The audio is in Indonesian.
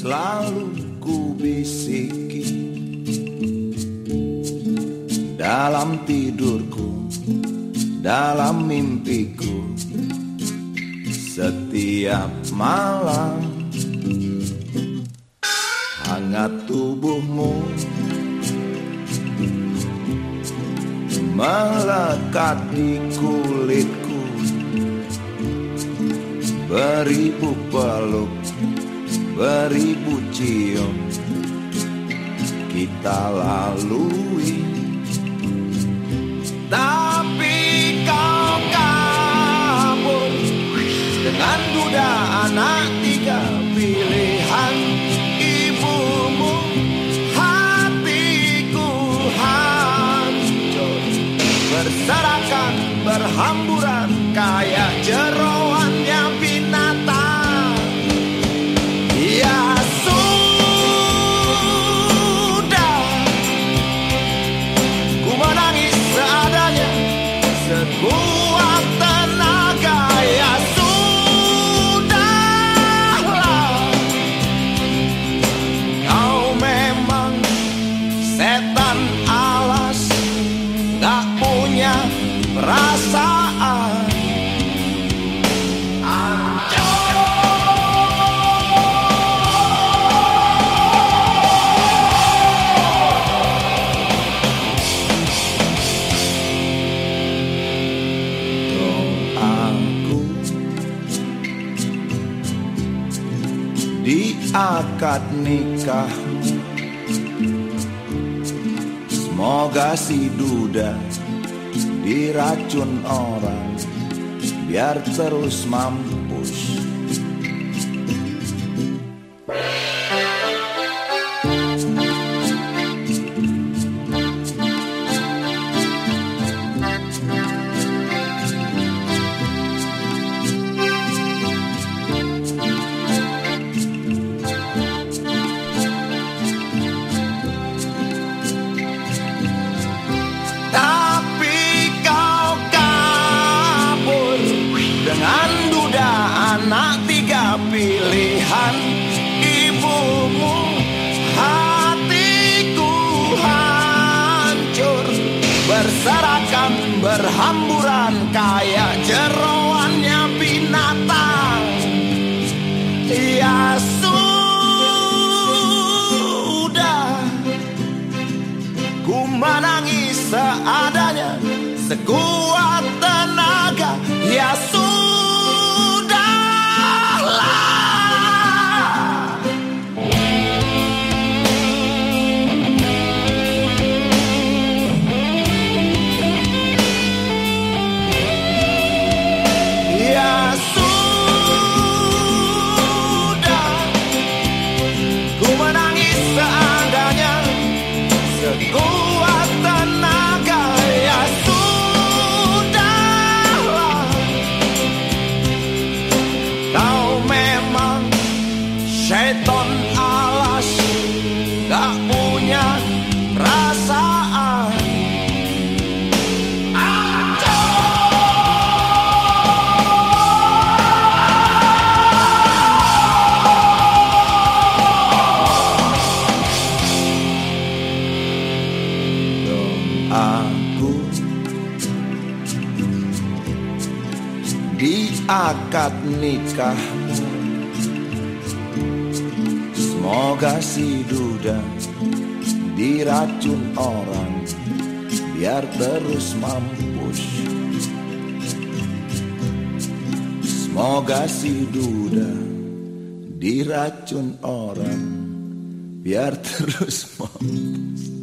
selalu ku bisiki dalam tidurku, dalam mimpiku, setiap malam. Hangat tubuhmu melekat di kulitku. Beribu peluk beribu cium. Kita lalui. Tapi kau kabur dengan duda anak tiga pilihan. Ibumu hatiku hancur. Berserakan berhamburan kayak jeroannya di akad nikahmu Semoga si duda diracun orang biar terus mampus dengan duda anak tiga pilihan. Ibumu hatiku hancur. Berserakan berhamburan kayak jeroannya binatang. Ya Syaiton alas Gak punya perasaan aku. Di akad nikahmu Semoga si duda diracun orang biar terus mampus. Semoga si duda diracun orang biar terus mampus